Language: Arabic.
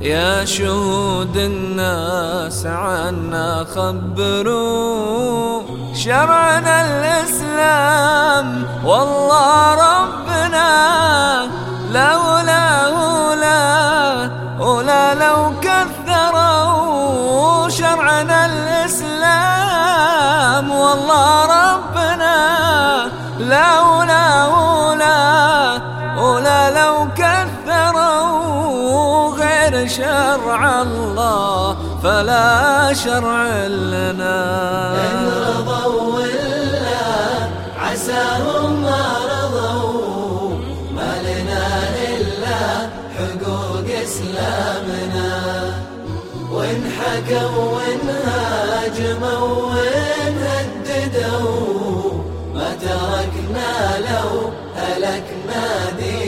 يا شهود الناس عنا خبروا شرعنا الإسلام والله ربنا لولا ولا ولا لو كثروا شرعنا الإسلام والله ربنا لولا ولا ولا لو كثروا غير شرع الله فلا شرع لنا. إن رضوا ولا عساهم ما رضوا ما لنا إلا حقوق إسلامنا. وإن حكوا وإن هاجموا وإن هددوا ما تركنا لو هلكنا ديننا.